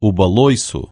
o baloiço.